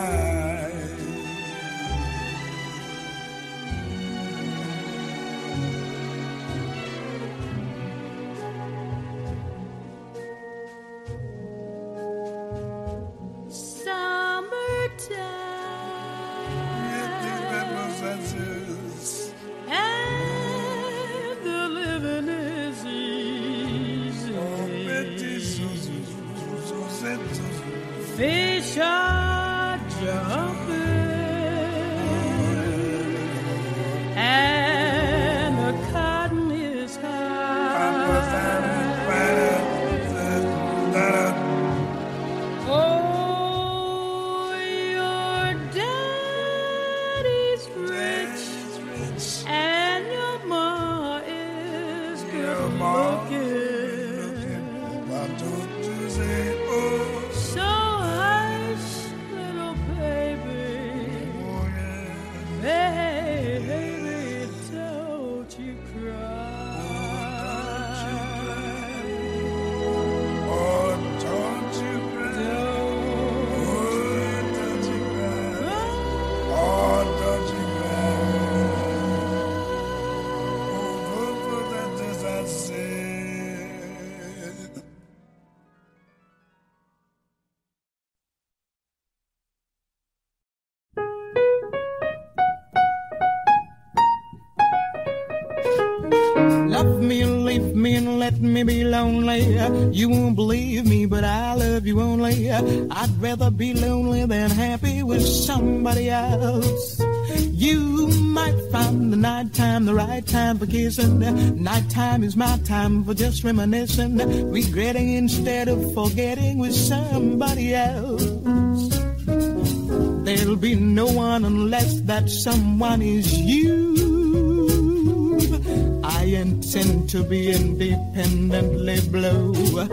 standing You won't believe me, but I love you only. I'd rather be lonely than happy with somebody else. You might find the nighttime the right time for kissing. Nighttime is my time for just reminiscing, regretting instead of forgetting with somebody else. There'll be no one unless that someone is you. To be independently blue. I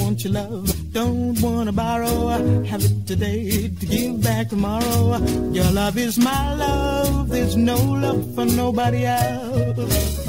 want your love, don't wanna borrow. Have it today to give back tomorrow. Your love is my love, there's no love for nobody else.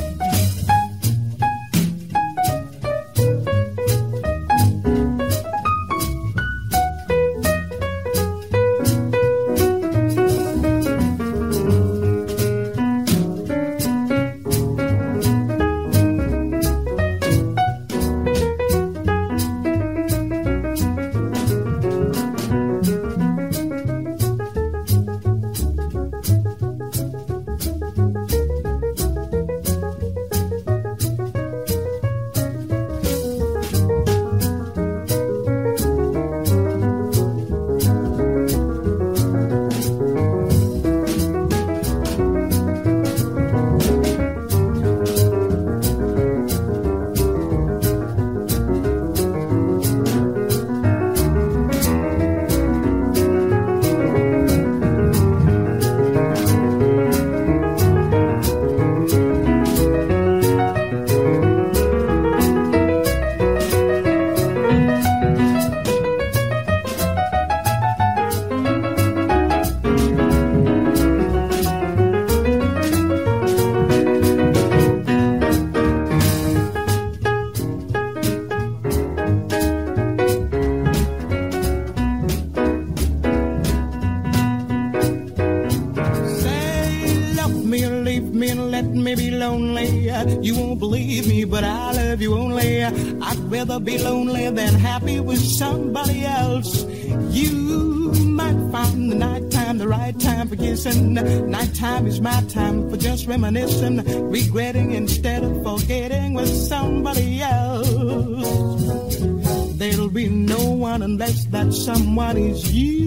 else. You might find the night time the right time for kissing. Nighttime is my time for just reminiscing, regretting instead of forgetting with somebody else. There'll be no one unless that someone is you.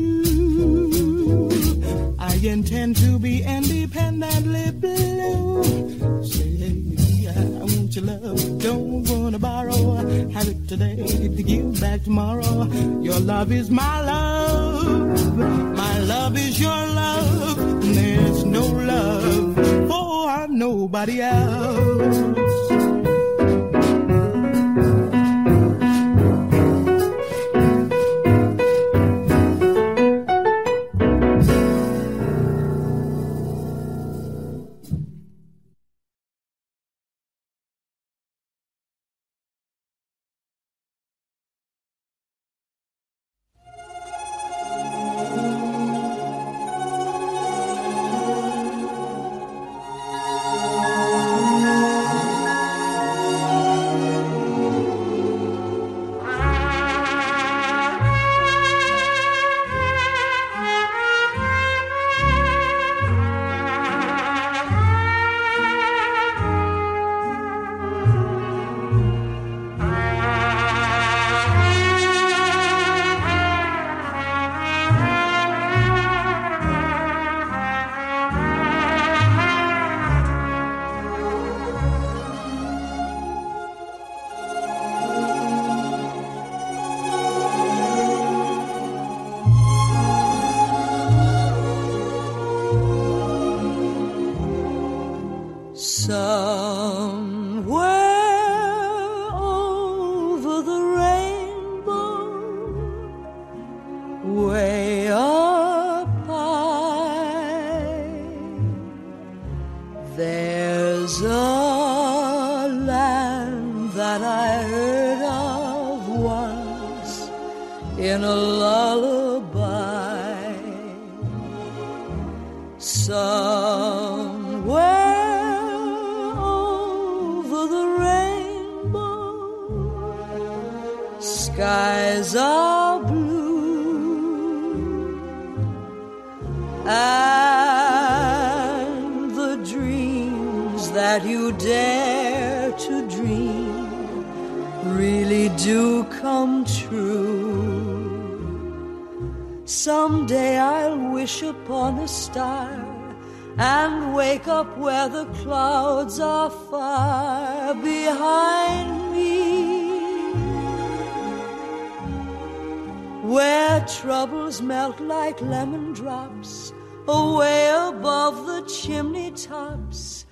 where troubles melt like lemon drops away above the chimney tops.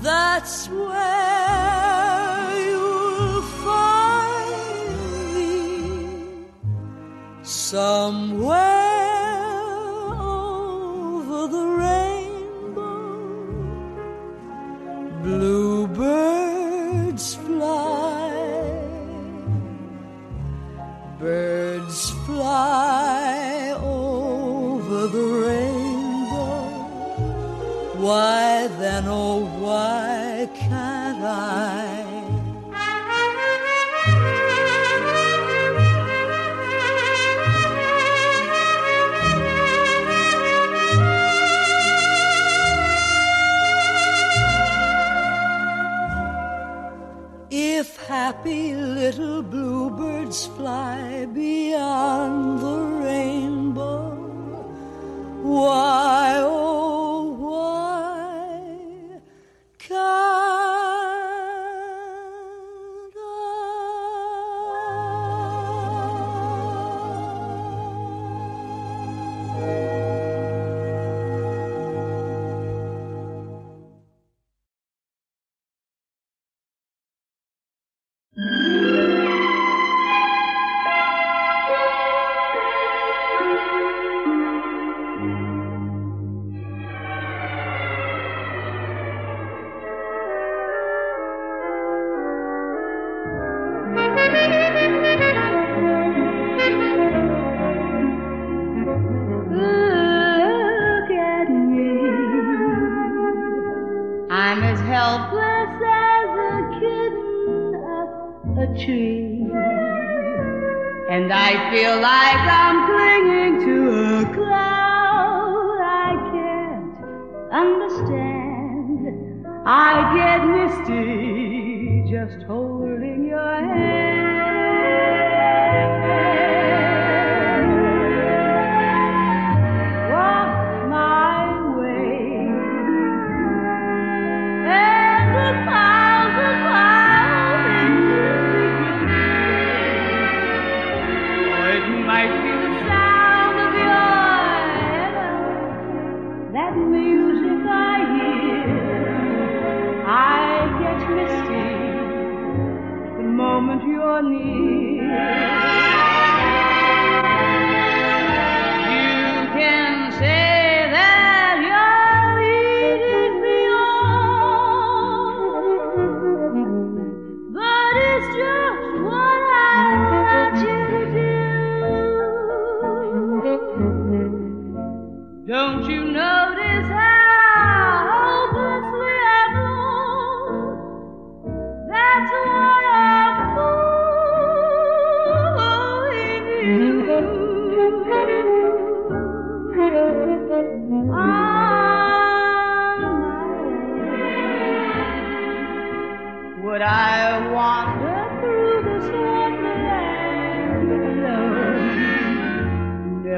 That's where you'll find me somewhere. and oh, why can't I? If happy little bluebirds fly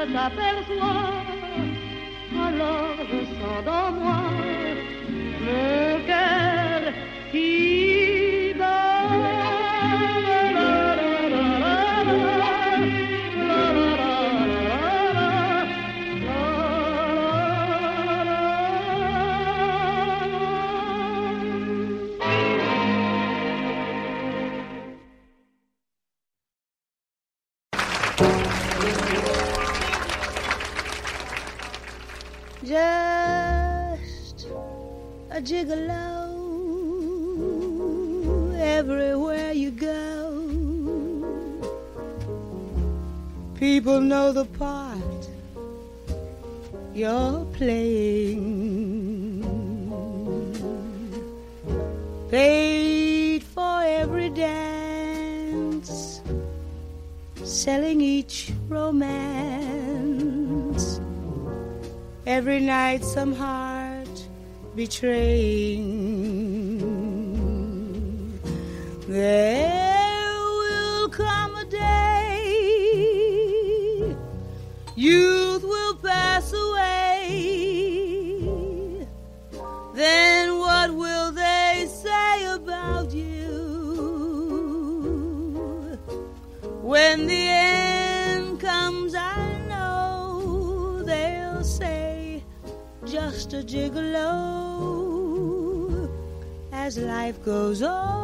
Je t'aperçois, alors je sens dans moi a gigolo everywhere you go. People know the part you're playing. Paid for every dance, selling each romance. Every night, some heart betraying. There will come a day, youth will pass away. Then what will they say about you? When the end comes, I know they'll say just a gigolo life goes on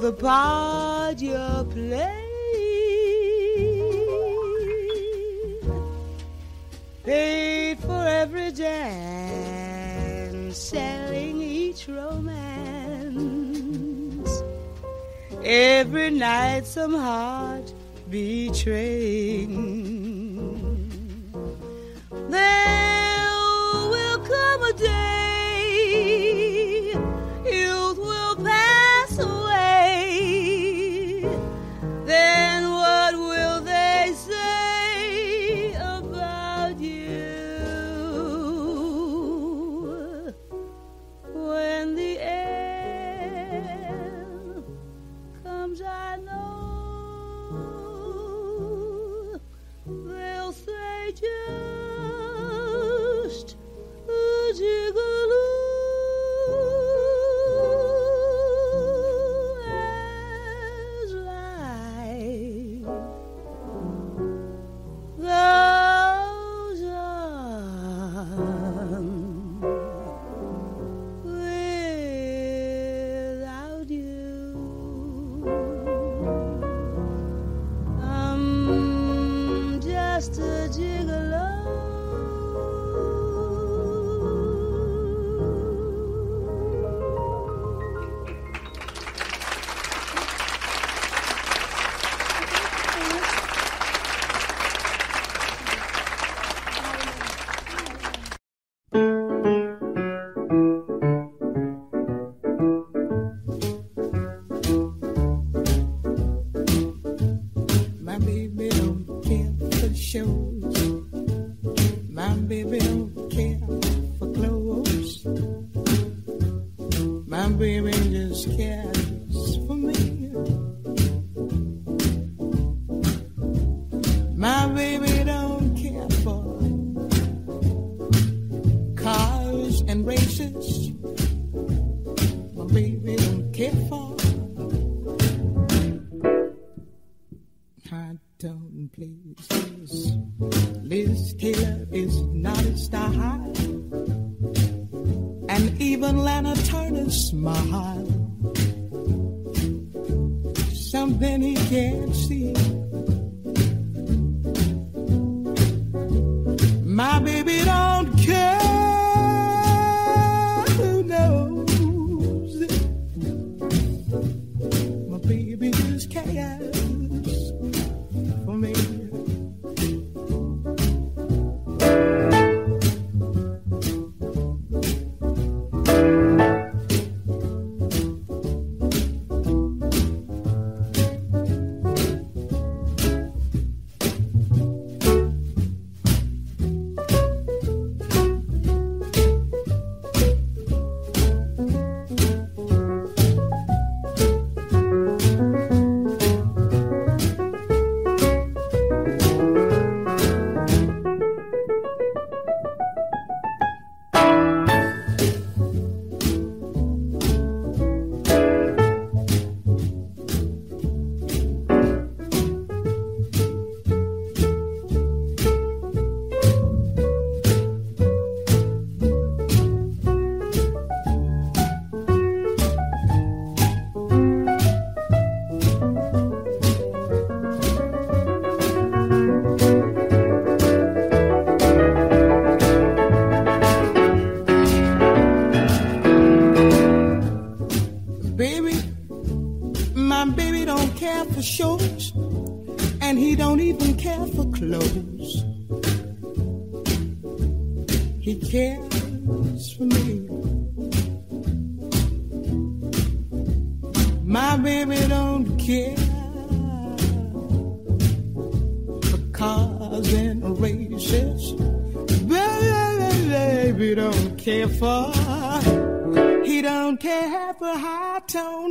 the part you're playing. Paid for every dance, selling each romance. Every night, some heart betraying.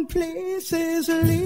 Places.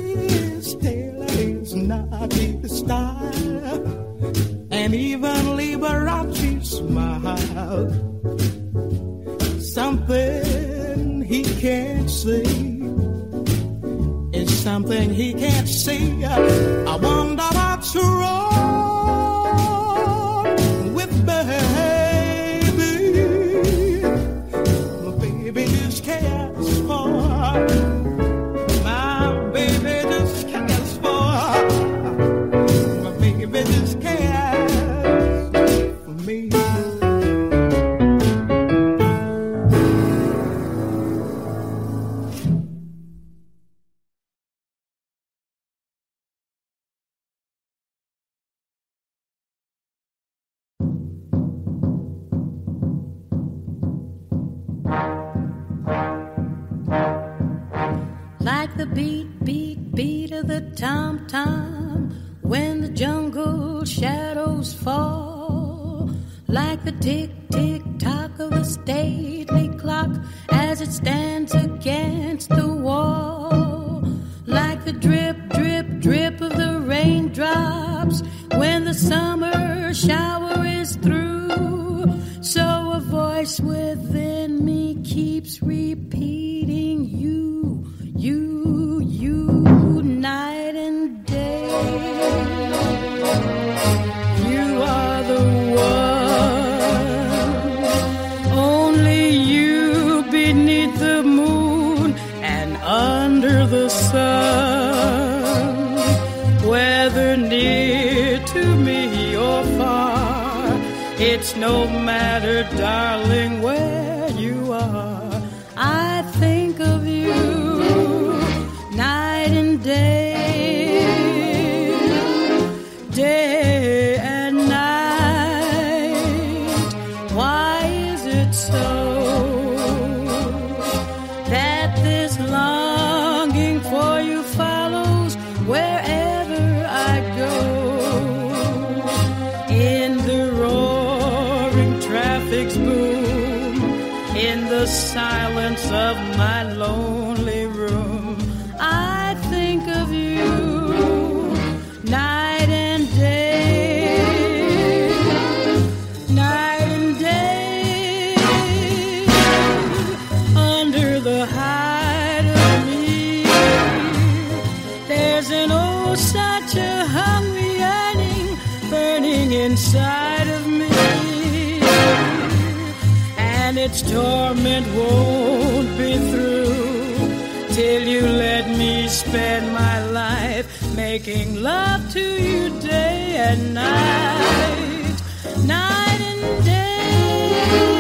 inside of me, and its torment won't be through till you let me spend my life making love to you day and night, night and day.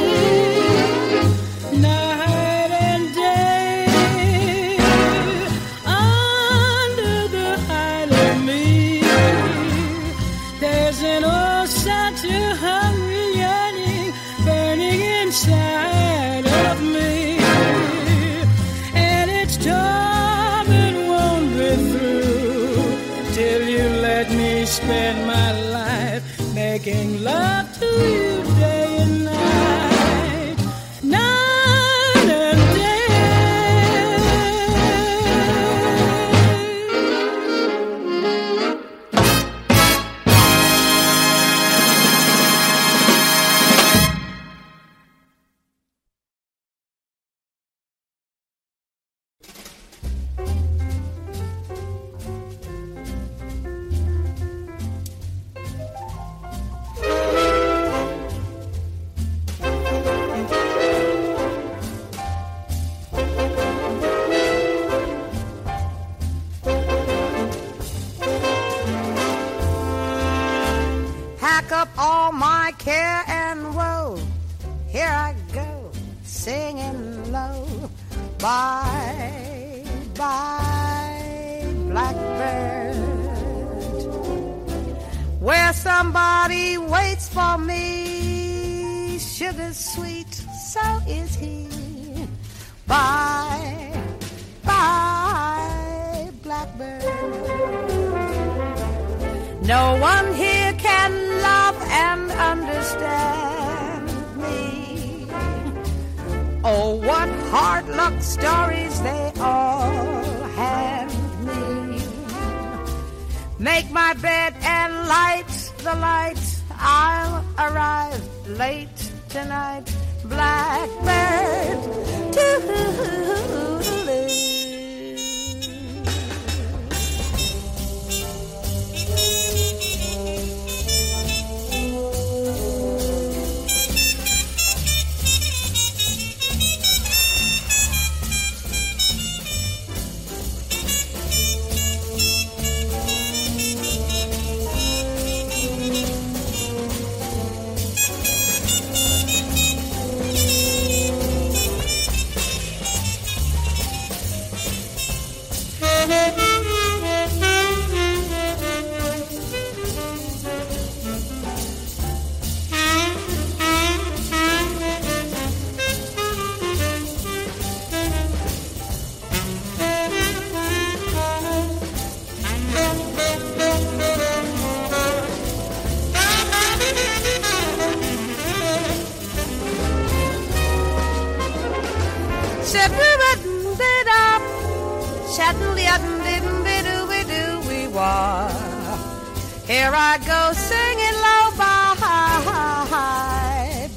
I go singing low by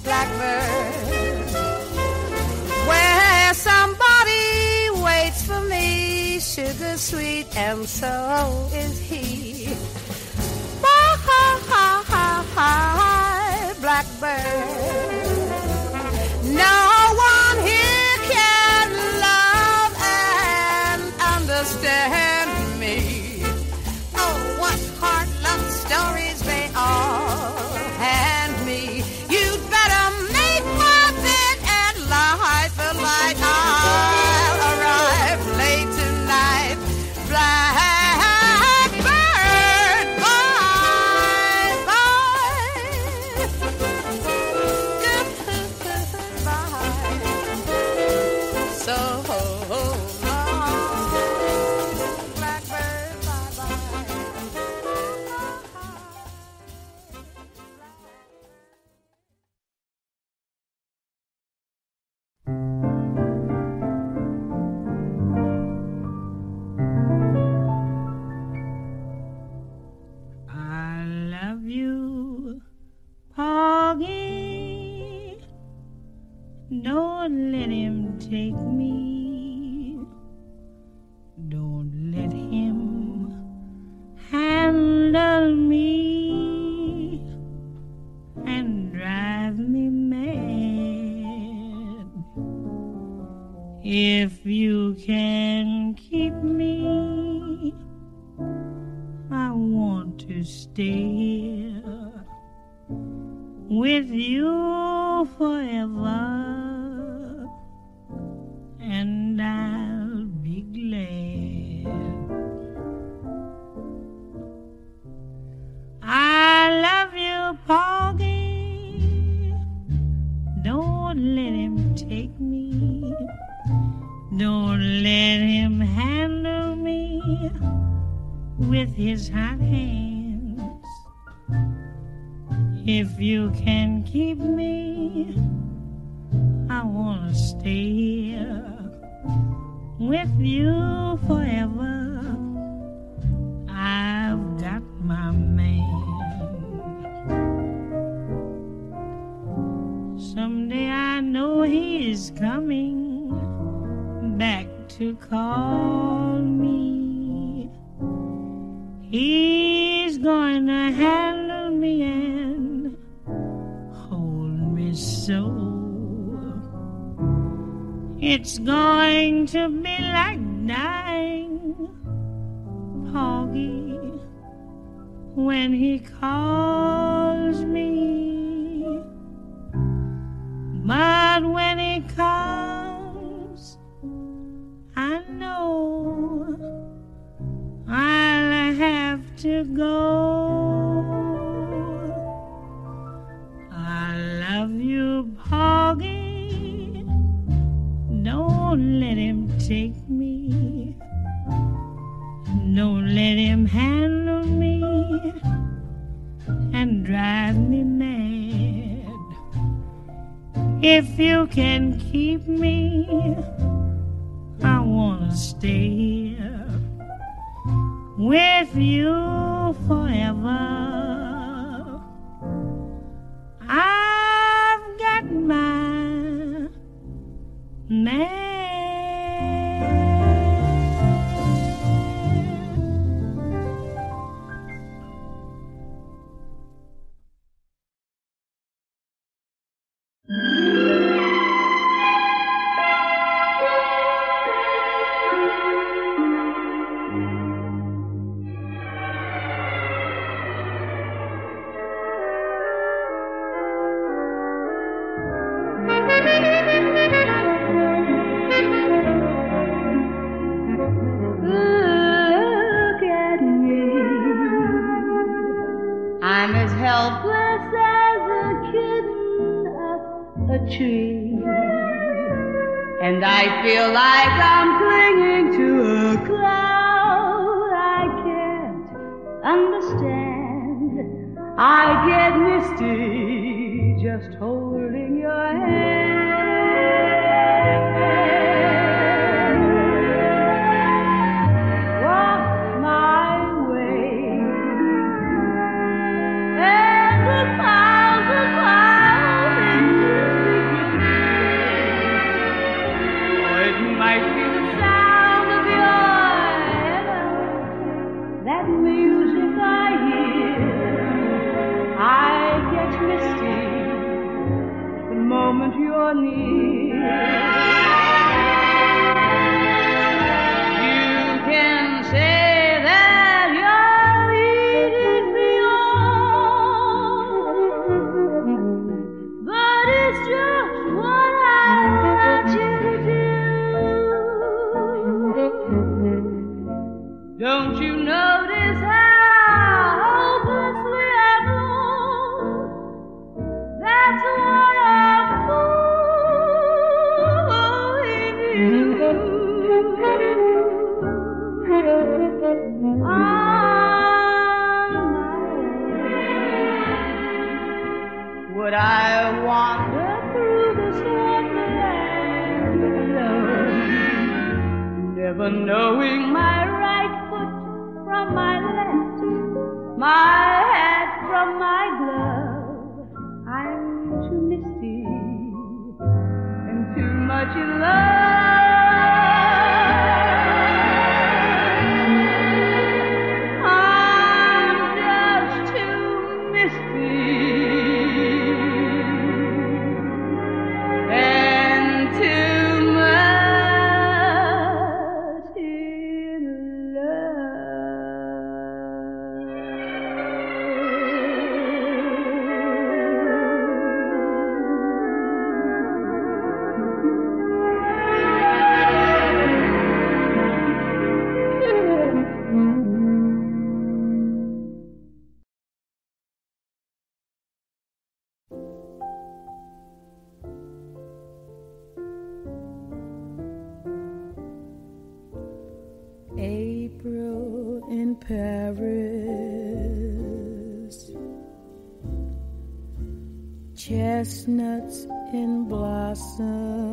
blackbird. Where somebody waits for me, sugar sweet, and so is he. Bye, blackbird. No Don't let him take me. Don't let him handle me and drive me mad. If you can keep me, I want to stay here with you forever, let him take me. Don't let him handle me with his hot hands. If you can keep me, I wanna stay here with you forever. I've got my man. Someday I know he is coming back to call me. He's going to handle me and hold me so. It's going to be like dying, Porgy, when he calls me. But when he comes, I know I'll have to go. I love you, Porgy. Don't let him take me. Don't let him handle me If you can keep me, I wanna stay with you forever. chestnuts in blossom.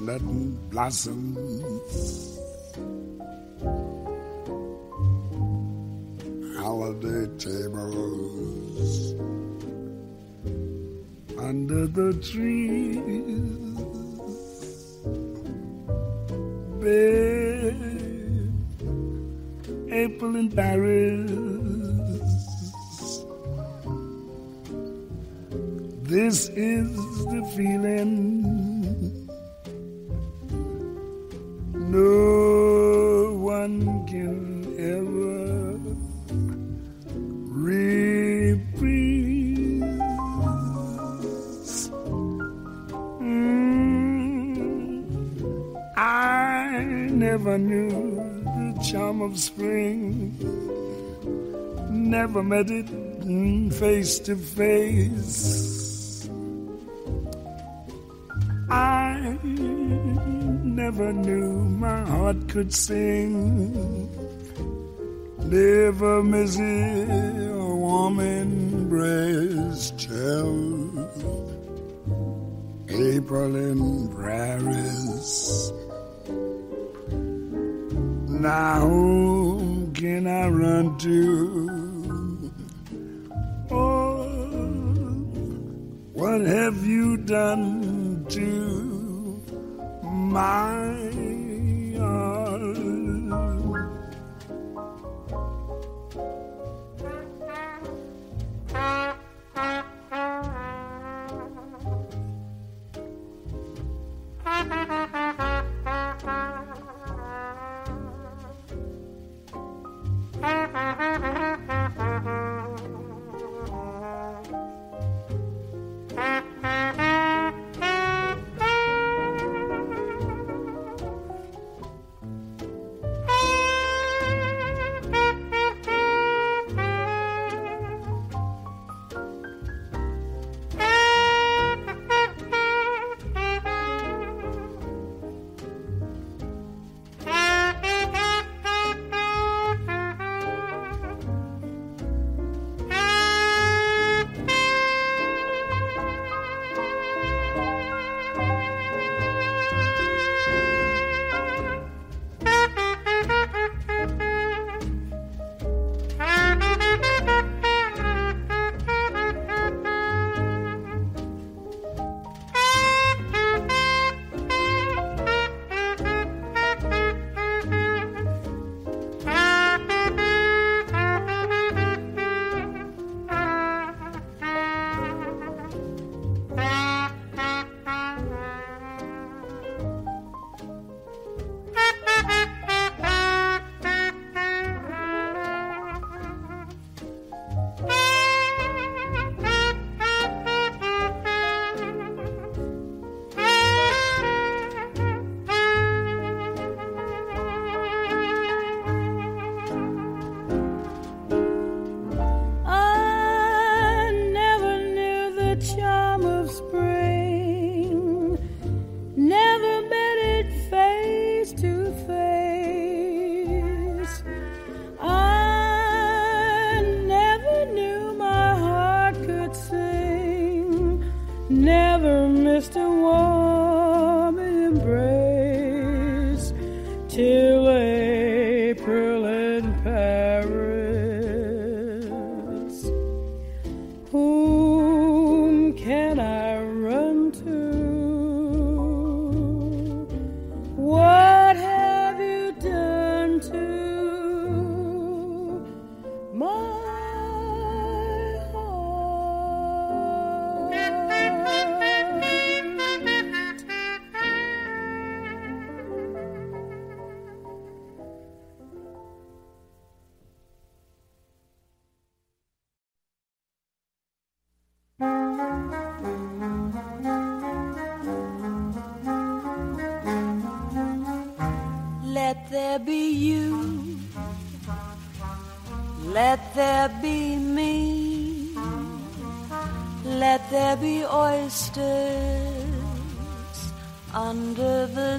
Nothing blossom face to face. I never knew my heart could sing. Never miss a woman breast till April in Paris. Now who can I run to? What have you done to my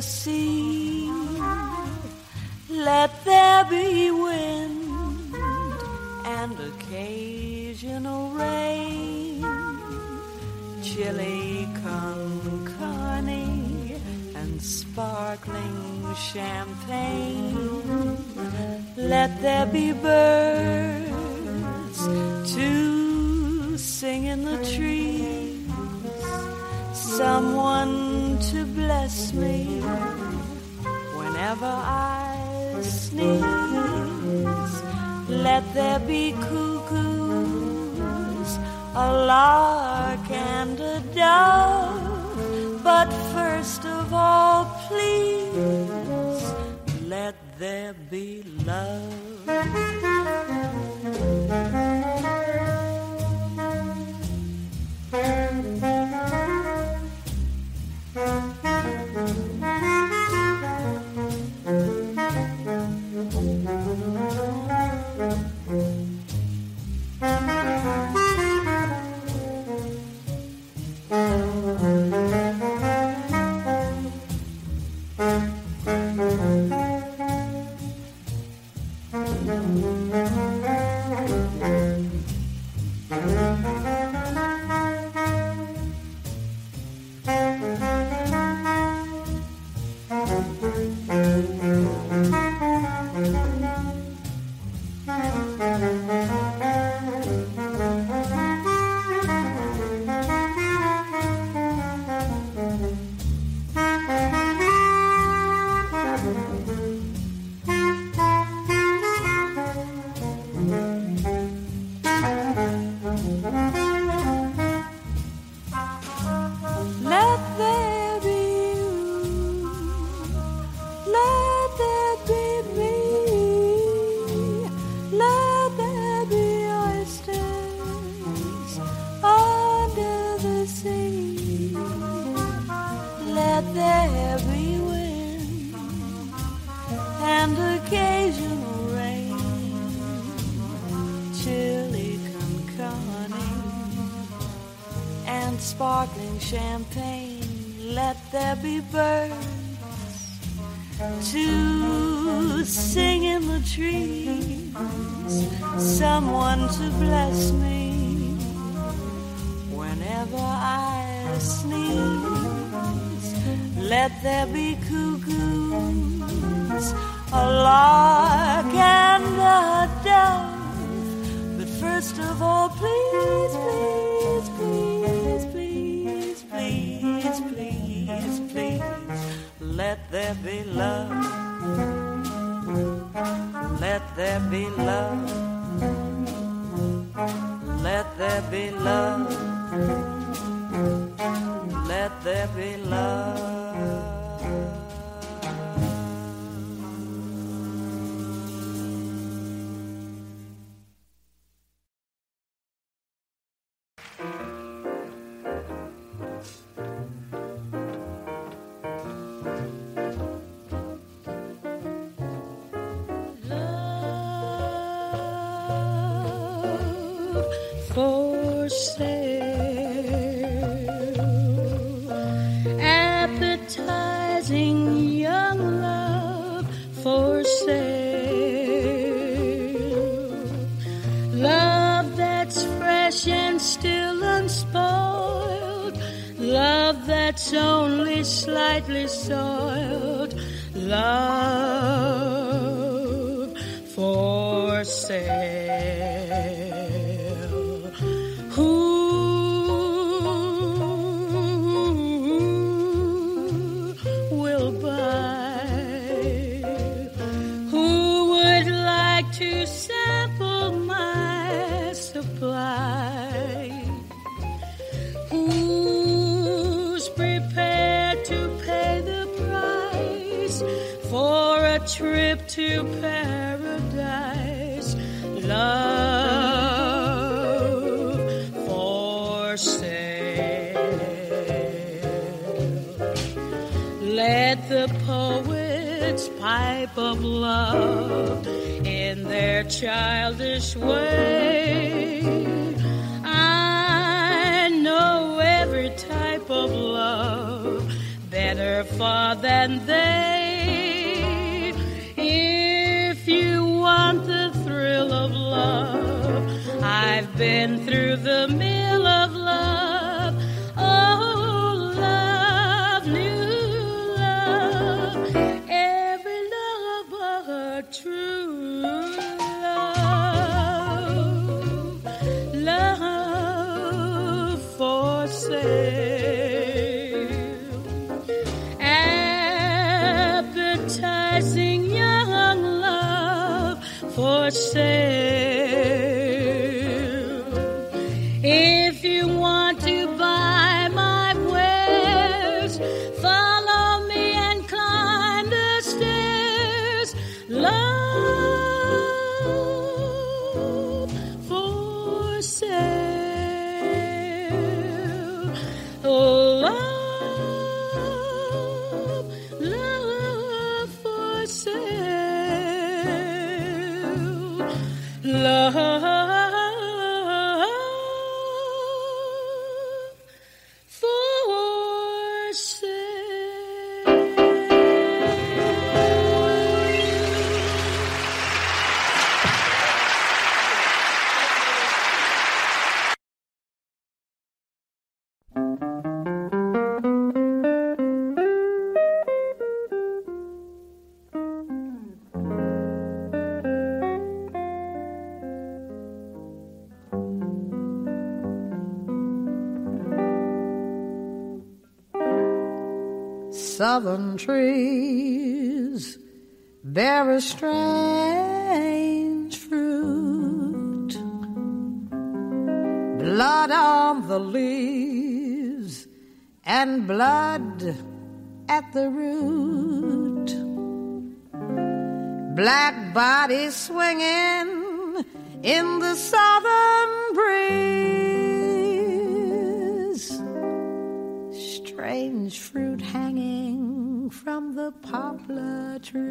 sea. Let there be wind and occasional rain. Chili con carne and sparkling champagne. Let there be birds to sing in the trees. Someone bless me whenever I sneeze. Let there be cuckoos, a lark and a dove. But first of all, please let there be love. soiled love. of love in their childish way. I know every type of love better far than they. Trees bear a strange fruit. Blood on the leaves and blood at the root. Black bodies swinging in the southern breeze strange fruit hanging from the poplar trees.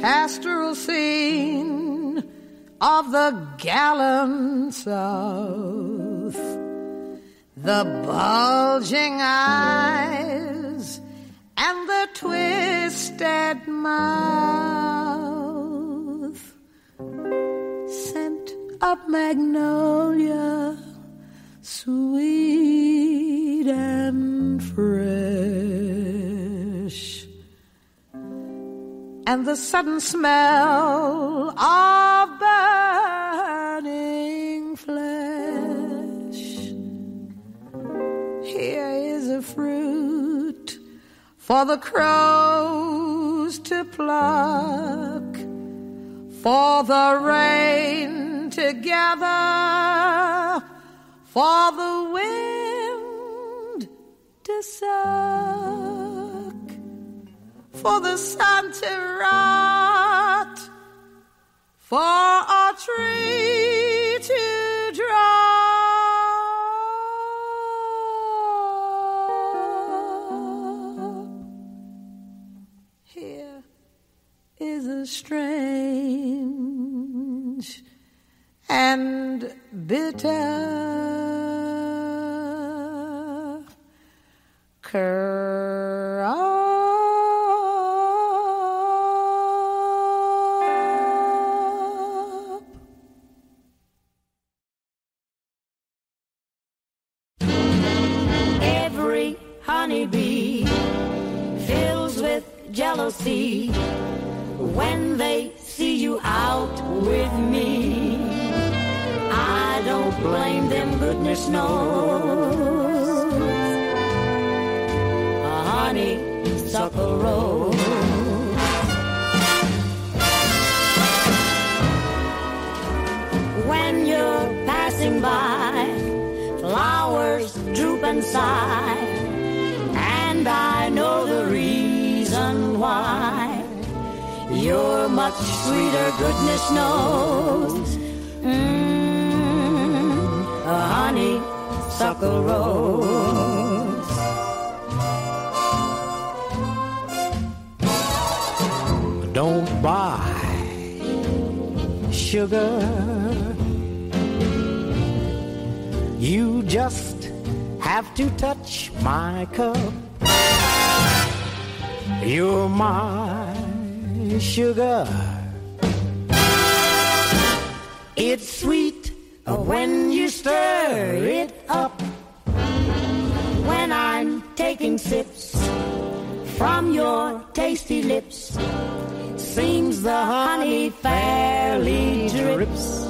Pastoral scene of the gallant South. The bulging eyes and the twisted mouth. Scent of magnolia, sweet and fresh and the sudden smell of for the crows to pluck, for the rain to gather, for the wind to suck for the sun to rot, for a tree to strange and bitter. Every honeybee fills with jealousy when they see you out with me. I don't blame them, goodness knows. A honeysuckle rose. When you're passing by, flowers droop and sigh, and I know the You're much sweeter, goodness knows. Mmm, a honeysuckle rose. Don't buy sugar. You just have to touch my cup. You're my sugar. It's sweet when you stir it up. When I'm taking sips from your tasty lips, seems the honey fairly drips.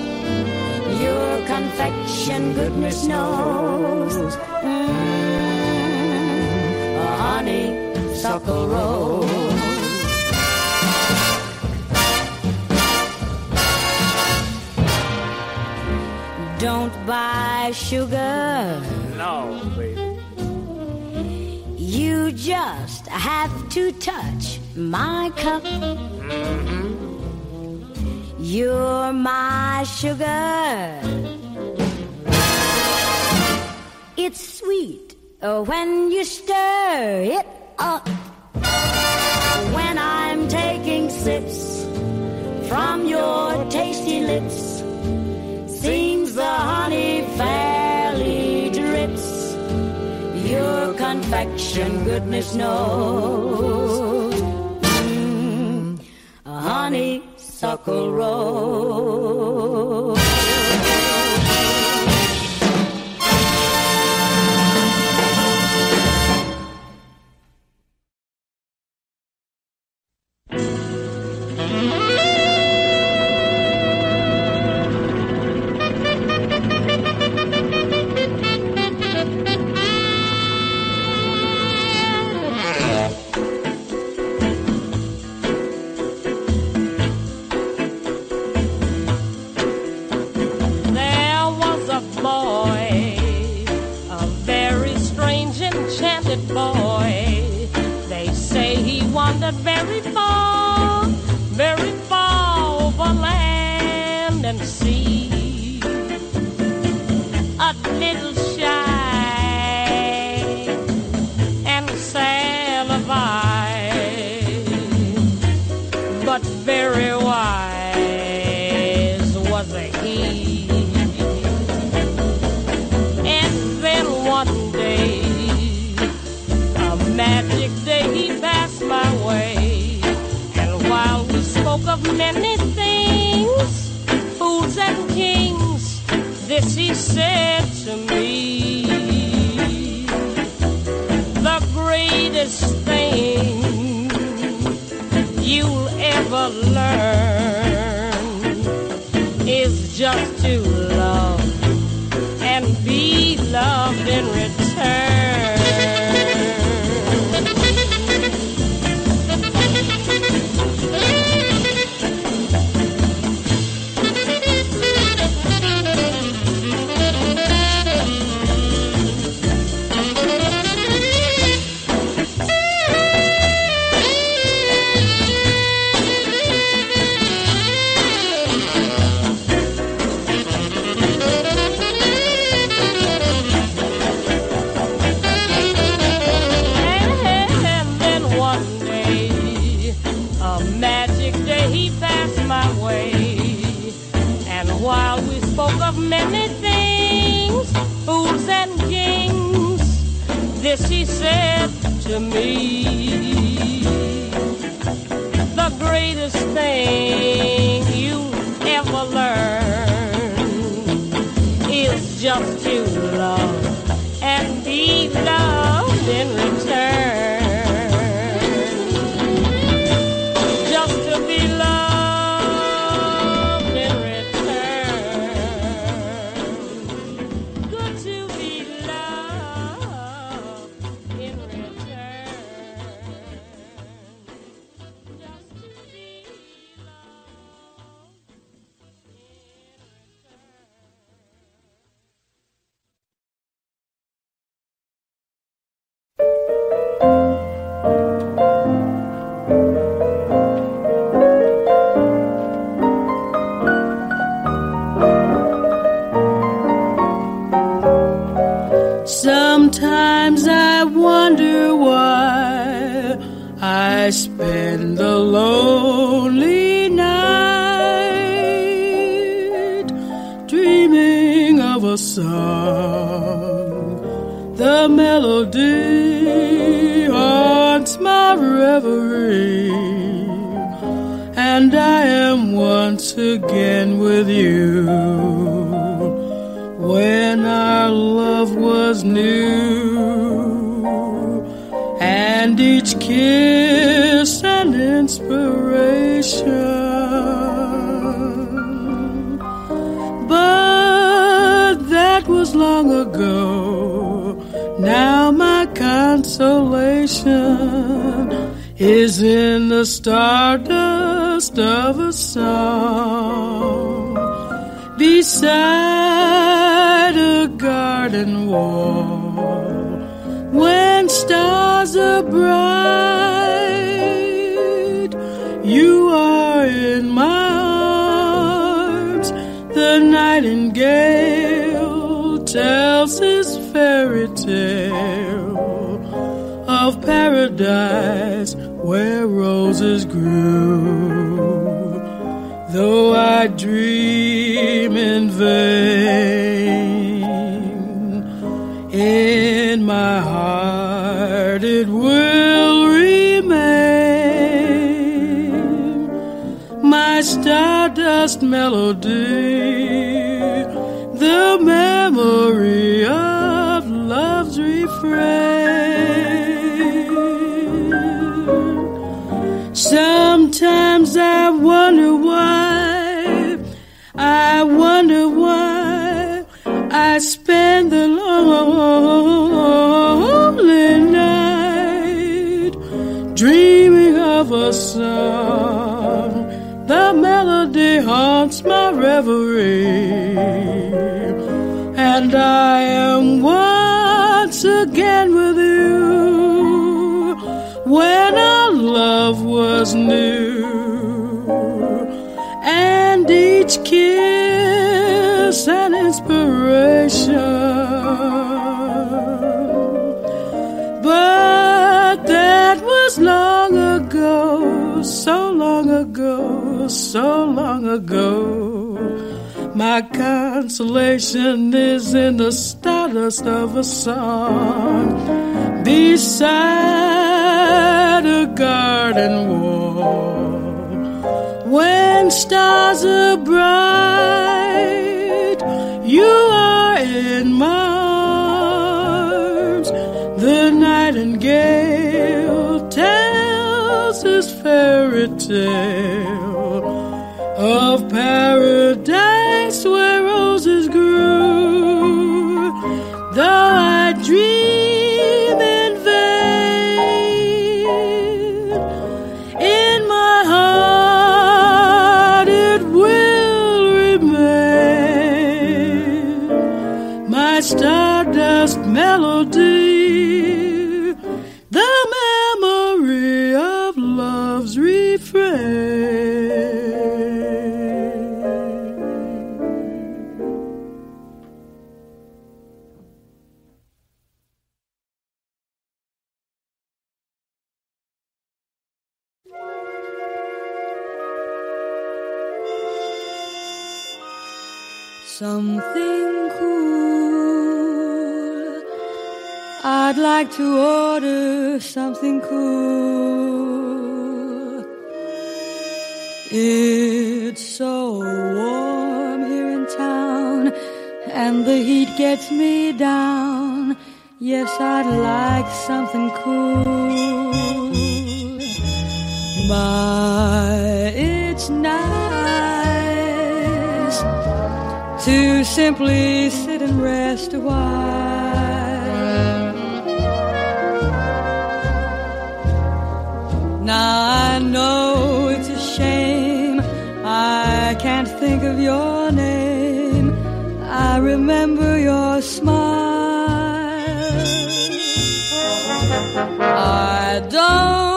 Your confection, goodness knows. Mm, a honeysuckle rose. Don't buy sugar. No, baby. You just have to touch my cup. You're my sugar. It's sweet uh, when you stir it up. When I'm taking sips from your tasty lips, honey fairly drips. Your confection, goodness knows. Mm, a honeysuckle rose. This he said to me. The greatest thing you ever learn is just to love and be loved in return. An inspiration. But that was long ago, so long ago, so long ago. My consolation is in the stardust of a song beside a garden wall. When stars are bright, you are in my arms. The nightingale tells his fairy tale of paradise where roses grew. Though I dream like to order something cool. It's so warm here in town, and the heat gets me down. Yes, I'd like something cool. My, it's nice to simply sit and rest a while. Now I know it's a shame I can't think of your name. I remember your smile. I don't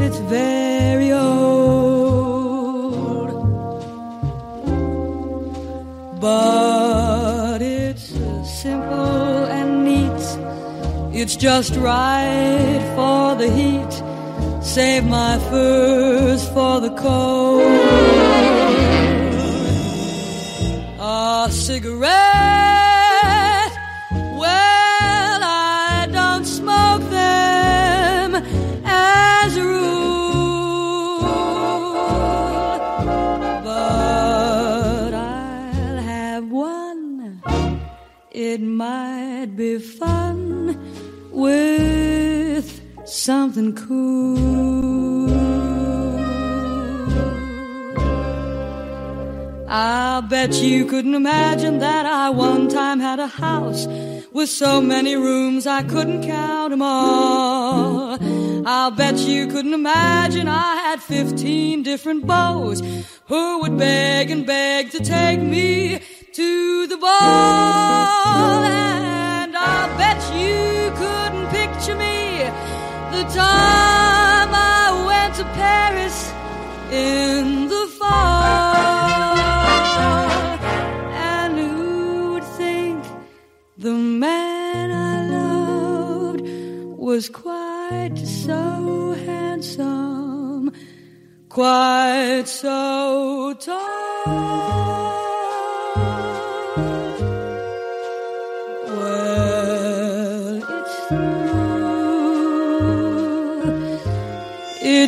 but it's very old. But it's simple and neat. It's just right for the heat. Save my furs for the cold. A cigarette It might be fun with something cool. I'll bet you couldn't imagine that I one time had a house with so many rooms I couldn't count 'em all. I'll bet you couldn't imagine I had 15 different beaux who would beg and beg to take me to the ball. And I'll bet you couldn't picture me the time I went to Paris in the fall. And who'd think the man I loved was quite so handsome, quite so tall?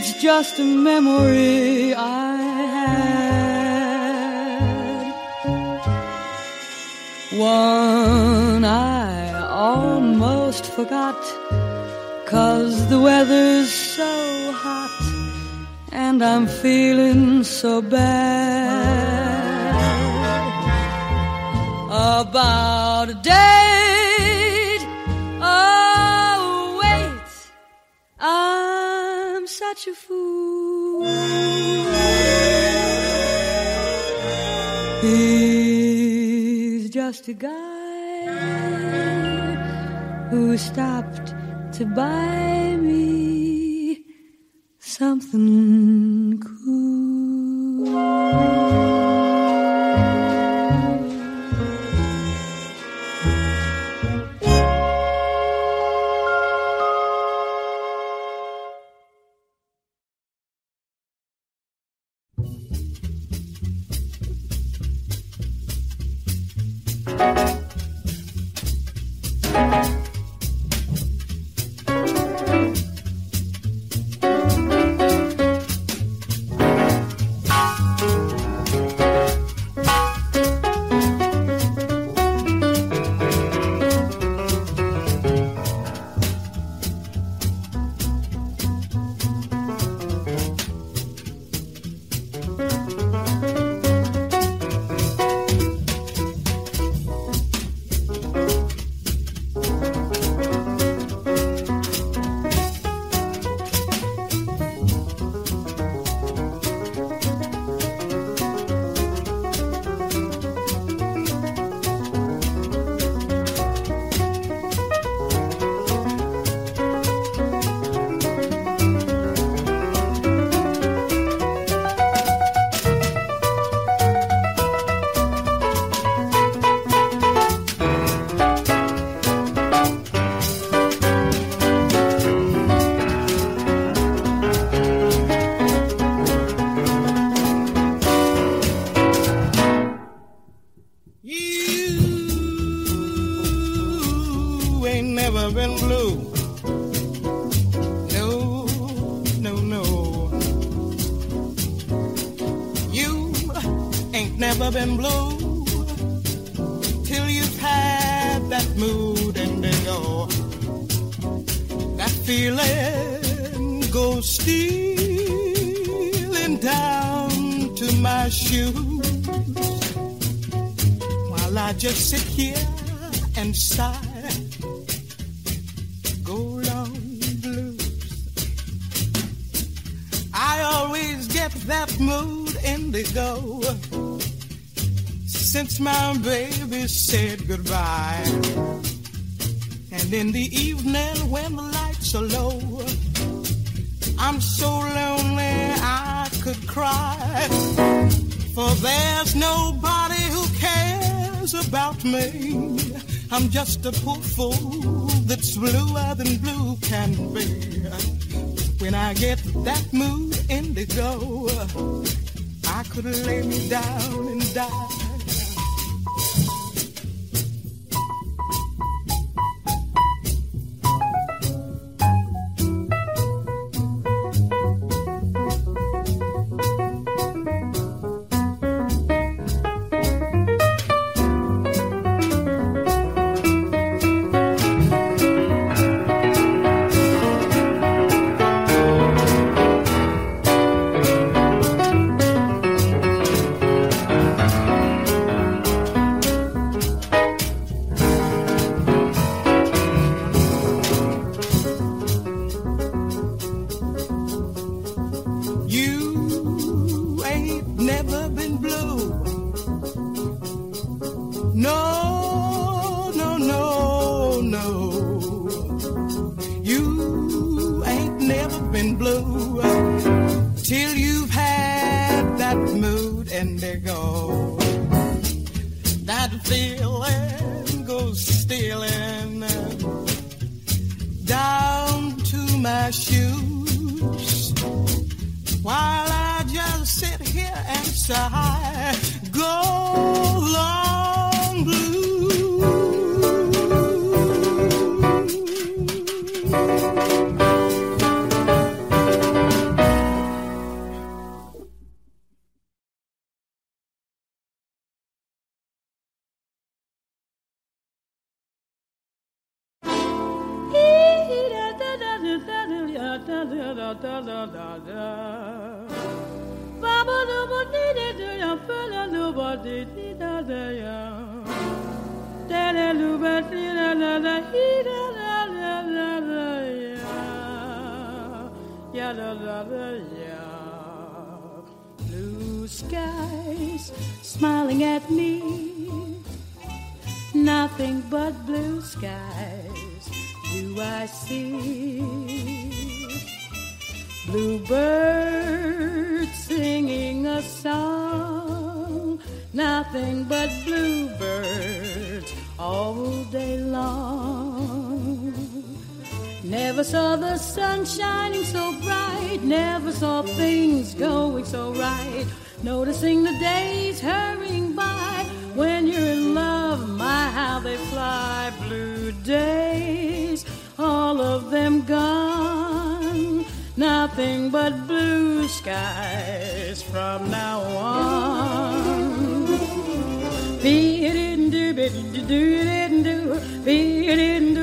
It's just a memory I had. One I almost forgot. Cause the weather's so hot and I'm feeling so bad about a date. Oh, wait, I'm such a fool. He's just a guy who stopped to buy me something cool. Never been blue. No, no, no. You ain't never been blue till you've had that mood indigo. That feeling goes stealing down to my shoes while I just sit here and sigh. Indigo since my baby said goodbye. And in the evening when the lights are low, I'm so lonely I could cry. For there's nobody who cares about me. I'm just a poor fool that's bluer than blue can be. When I get that mood indigo, could lay me down and die. Nothing but bluebirds all day long. Never saw the sun shining so bright, never saw things going so right. Noticing the days hurrying by when you're in love, my how they fly. Blue days, all of them gone. Nothing but blue skies from now on. Be do, do, do, do, do, be do,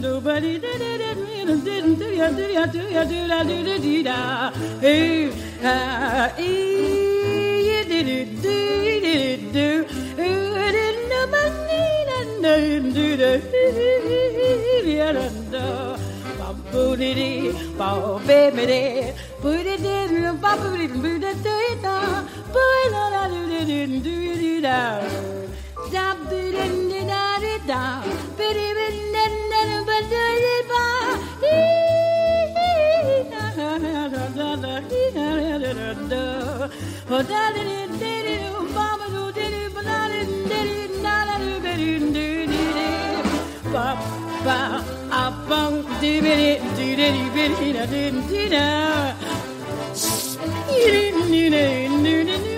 do, but it didn't do, ya, do, ya, do, ya, do, da, do, da, da. Ah, do, do, ooh, I didn't know my need, and I do the, ya, da, da. Dee dee, bow baby dee, boo dee dee, ba boo dee, boo dee dee da, da da do doo dee da, da dee dee da dee da, boo dee bee dee dee dee ba dee dee ba, dee da da da da da dee da da da da da, oh da dee dee dee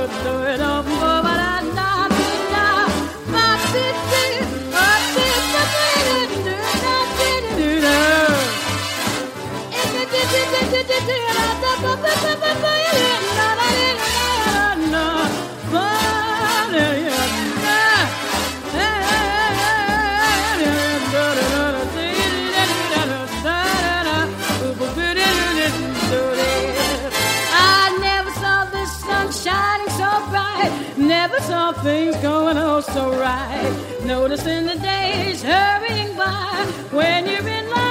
Never saw things going on so right. Noticing the days hurrying by when you're in love.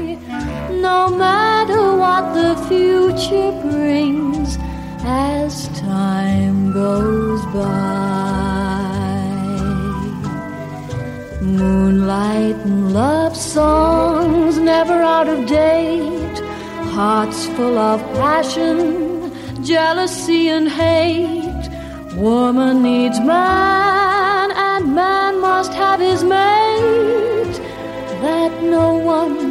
No matter what the future brings as time goes by. Moonlight and love songs never out of date. Hearts full of passion, jealousy and hate. Woman needs man, and man must have his mate. That no one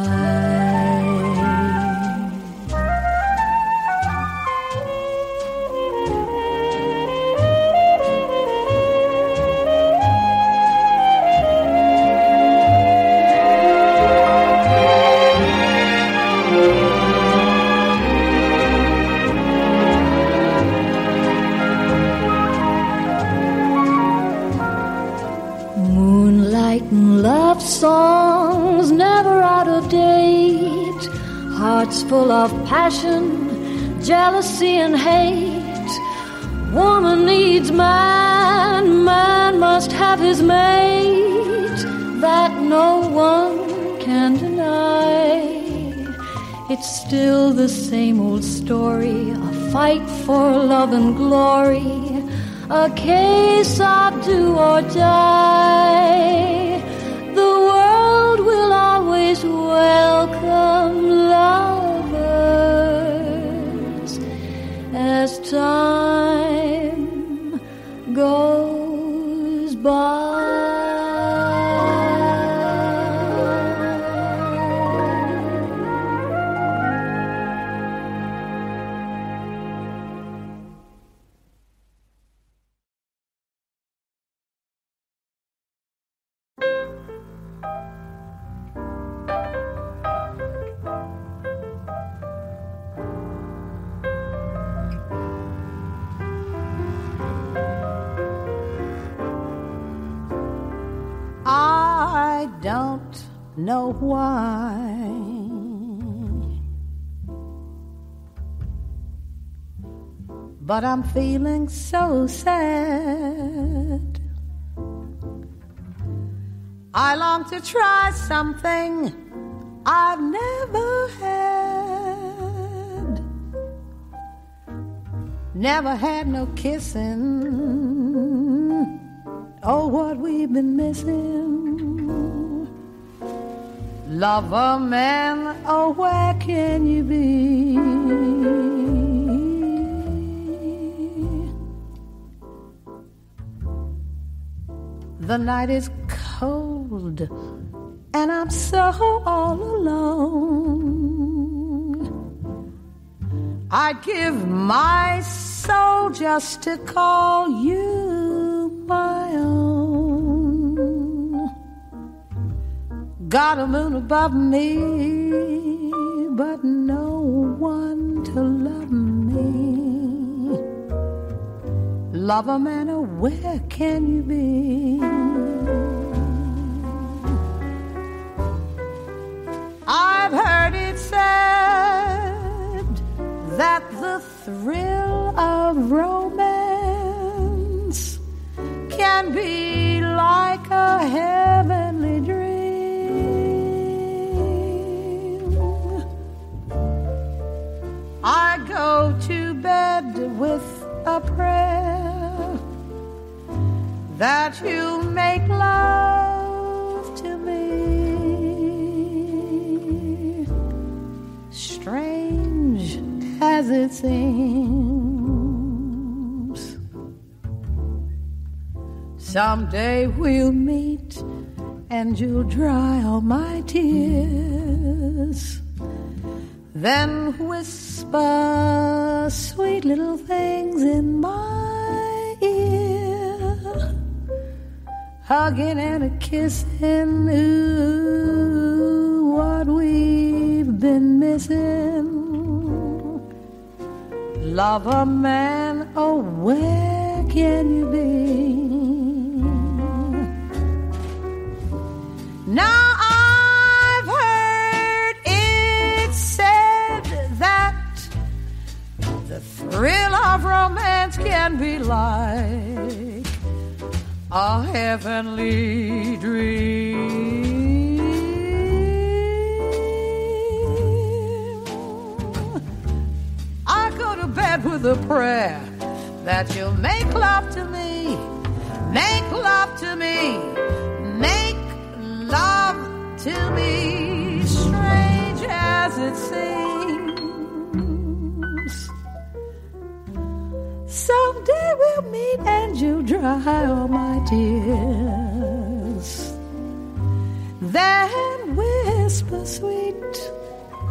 Full of passion, jealousy and hate. Woman needs man, man must have his mate. That no one can deny. It's still the same old story, a fight for love and glory, a case of do or die. The world will always welcome lovers time goes by. Why. But I'm feeling so sad. I long to try something I've never had. Never had no kissing. Oh, what we've been missing. Lover man, oh, where can you be? The night is cold, and I'm so all alone. I'd give my soul just to call you Got a moon above me, but no one to love me. Love a man, oh, where can you be? I've heard it said that the thrill of romance can be like a hell that you make love to me. Strange as it seems, someday we'll meet and you'll dry all my tears. Then whisper sweet little things in my hugging and a kissing. Ooh, what we've been missing. Lover man, oh, where can you be? Now I've heard it said that the thrill of romance can be like a heavenly dream. I go to bed with a prayer that you'll make love to me, make love to me, make love to me, strange as it seems. Someday we'll meet and you'll dry all my tears. Then whisper sweet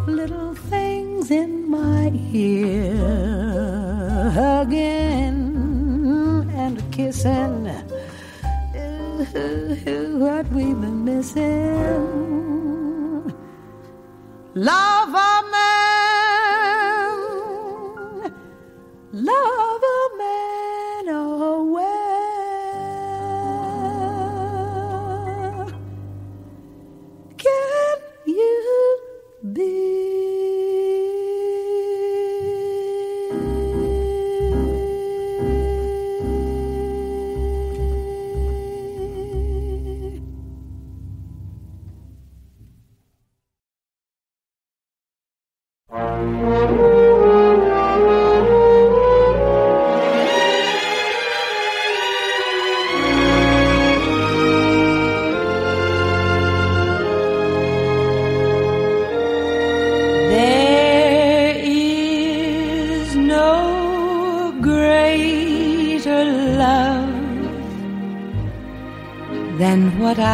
little things in my ear again and kissing. What we've been missing. Love Lover man, lover man, oh where can you be?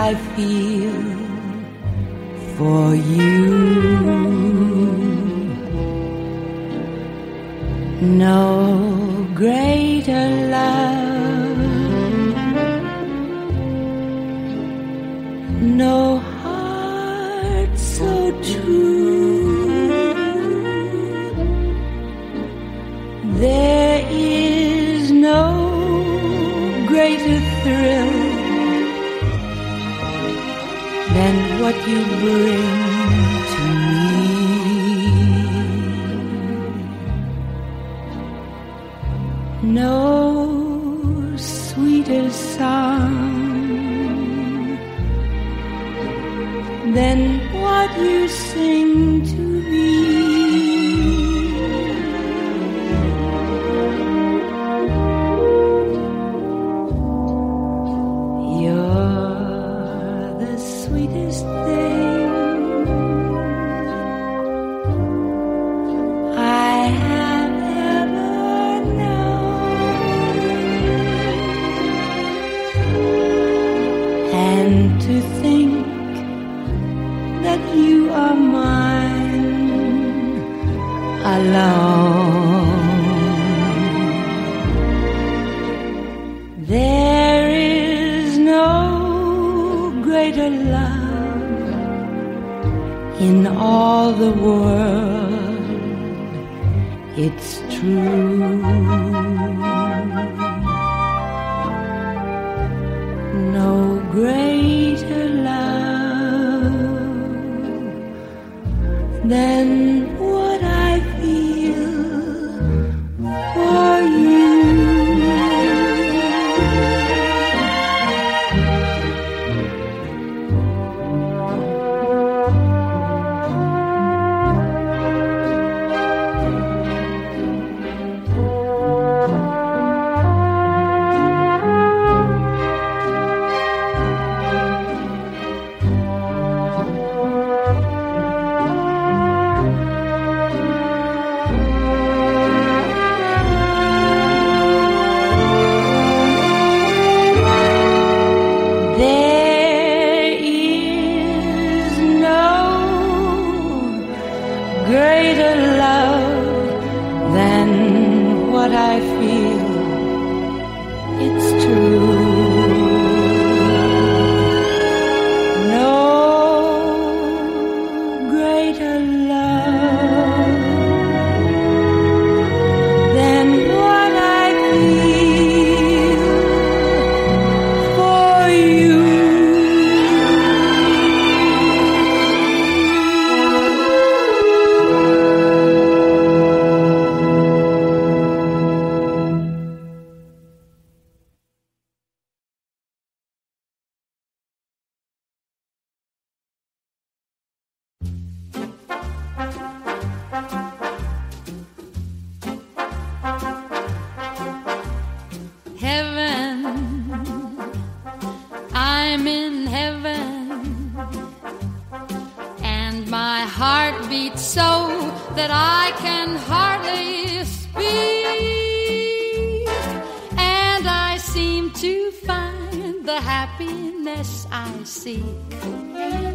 I feel for you. I seek.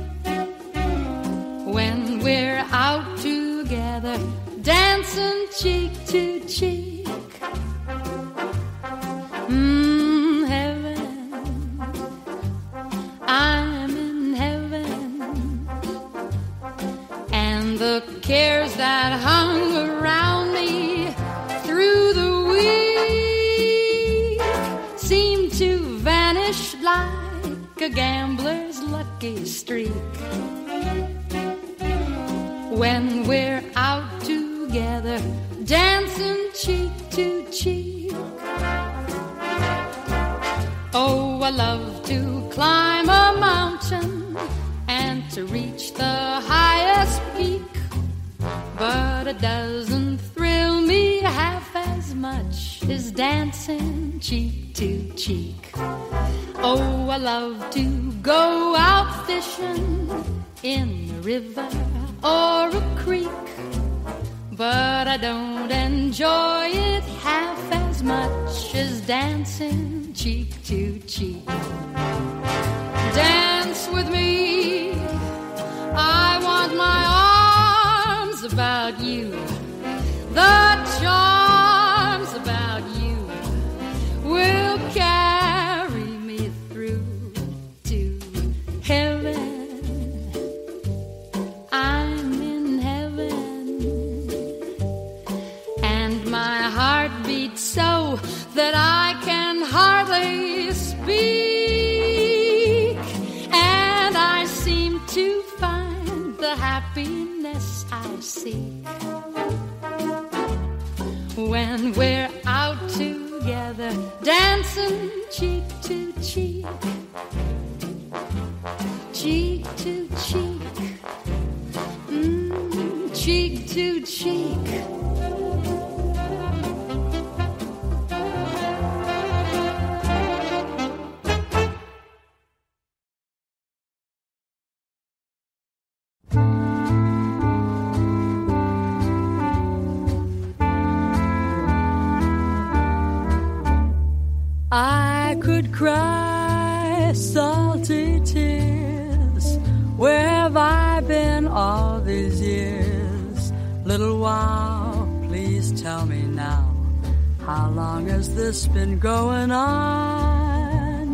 been going on.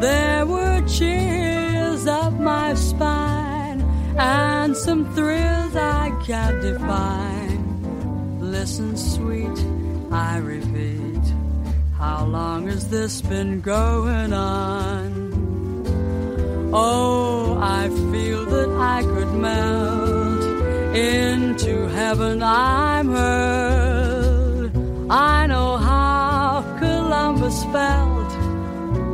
There were chills up my spine and some thrills I can't define. Listen, sweet, I repeat, how long has this been going on? Oh, I feel that I could melt into heaven. I'm her.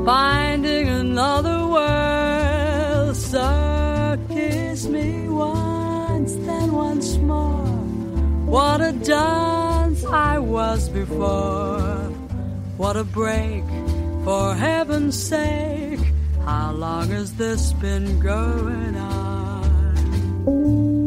finding another world. So kiss me once, then once more. What a dance I was before. What a break, for heaven's sake. How long has this been going on?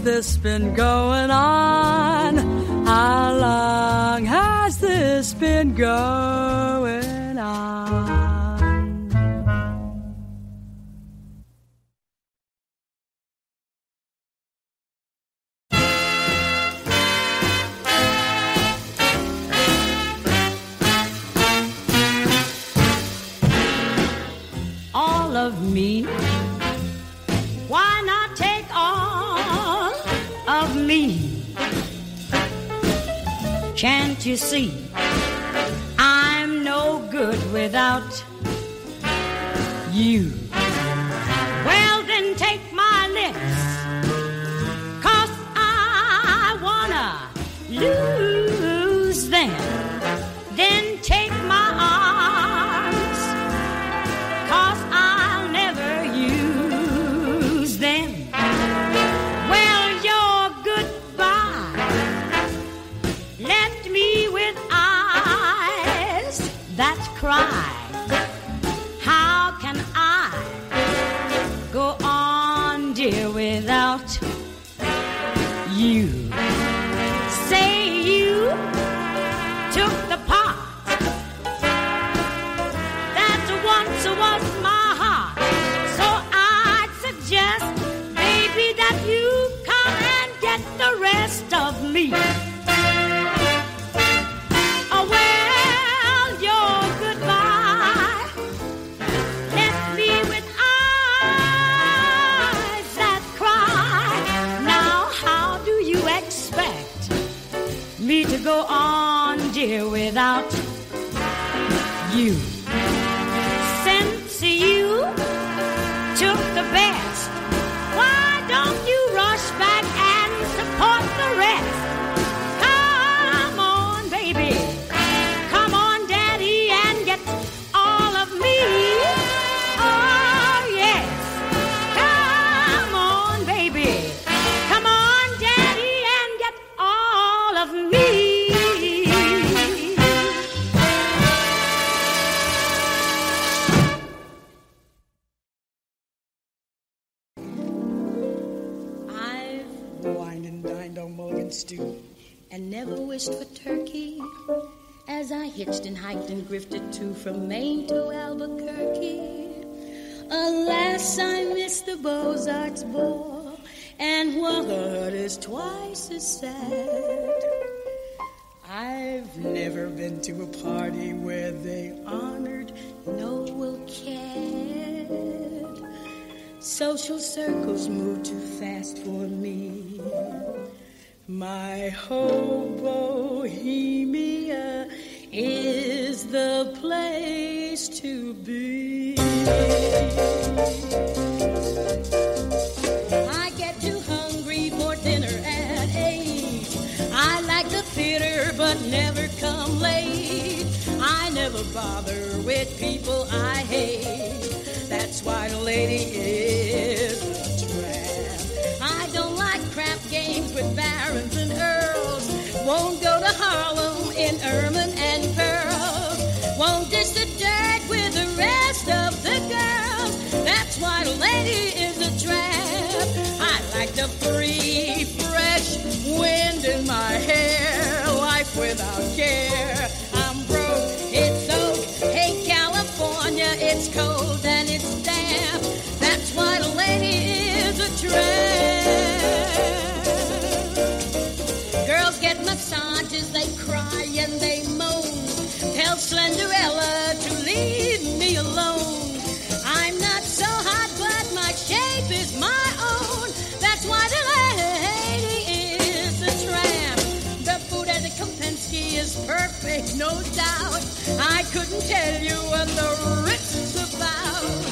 has this been going on? How long has this been going? On, dear, without you? Hitched and hiked and grifted too from Maine to Albuquerque. Alas, I missed the Beaux-Arts ball, and what is twice as sad. I've never been to a party where they honored Noel Cad. Social circles move too fast for me. my whole bohemia is the place to be. I get too hungry for dinner at eight. I like the theater but never come late. I never bother with people I hate. That's why the lady is a trap. I don't like crap games with barons and earls. Won't go to Harlem in ermine and pearls. Won't dish the dirt with the rest of the girls. That's why the lady is a trap. I like the free, fresh wind in my hair. Life without care. I'm broke, it's oak. Hey, California, it's cold and it's damp. That's why the lady is a trap. They cry and they moan. Tell Slenderella to leave me alone. I'm not so hot, but my shape is my own. That's why the lady is a tramp. The food at the Kempinski is perfect, no doubt. I couldn't tell you what the Ritz is about.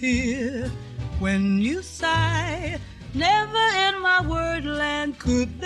here when you sigh. Never in my word land could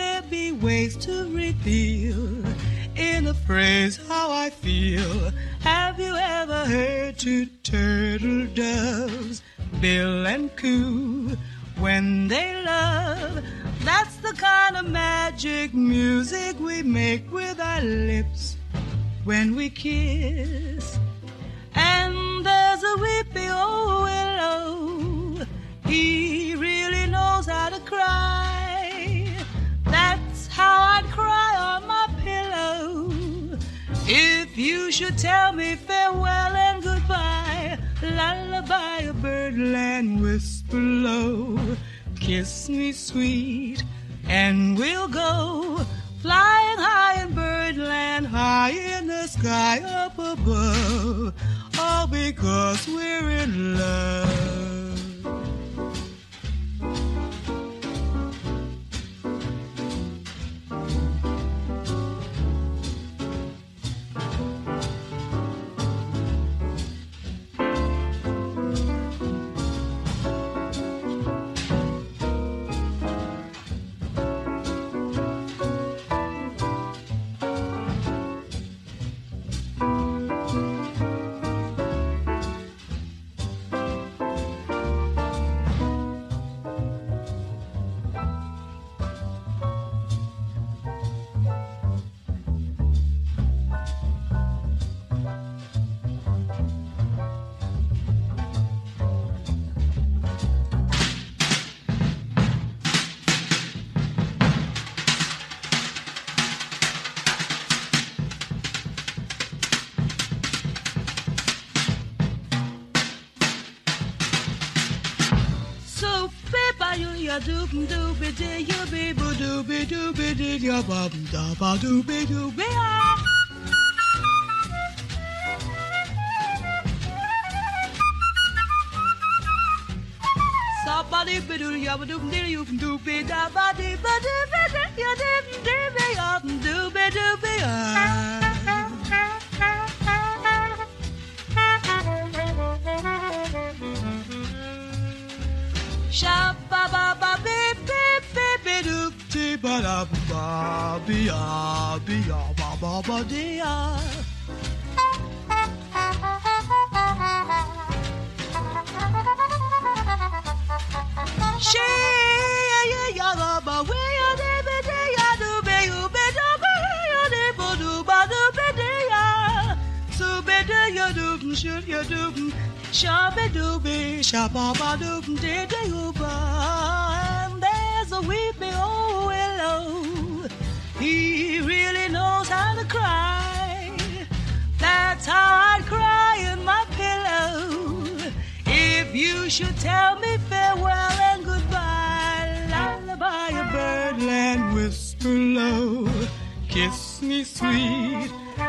Do be do.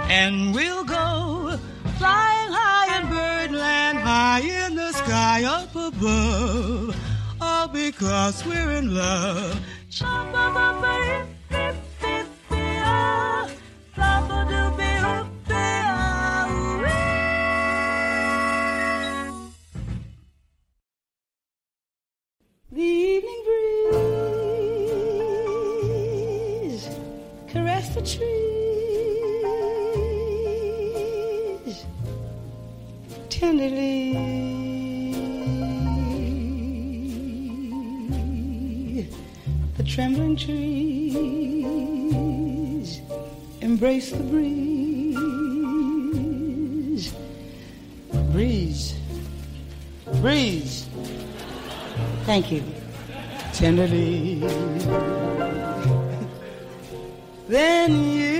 and we'll go flying high in birdland, high in the sky up above, all because we're in love. The evening breeze caressed the trees. trees embrace the breeze. Breeze. Breeze. Thank you. Tenderly. then you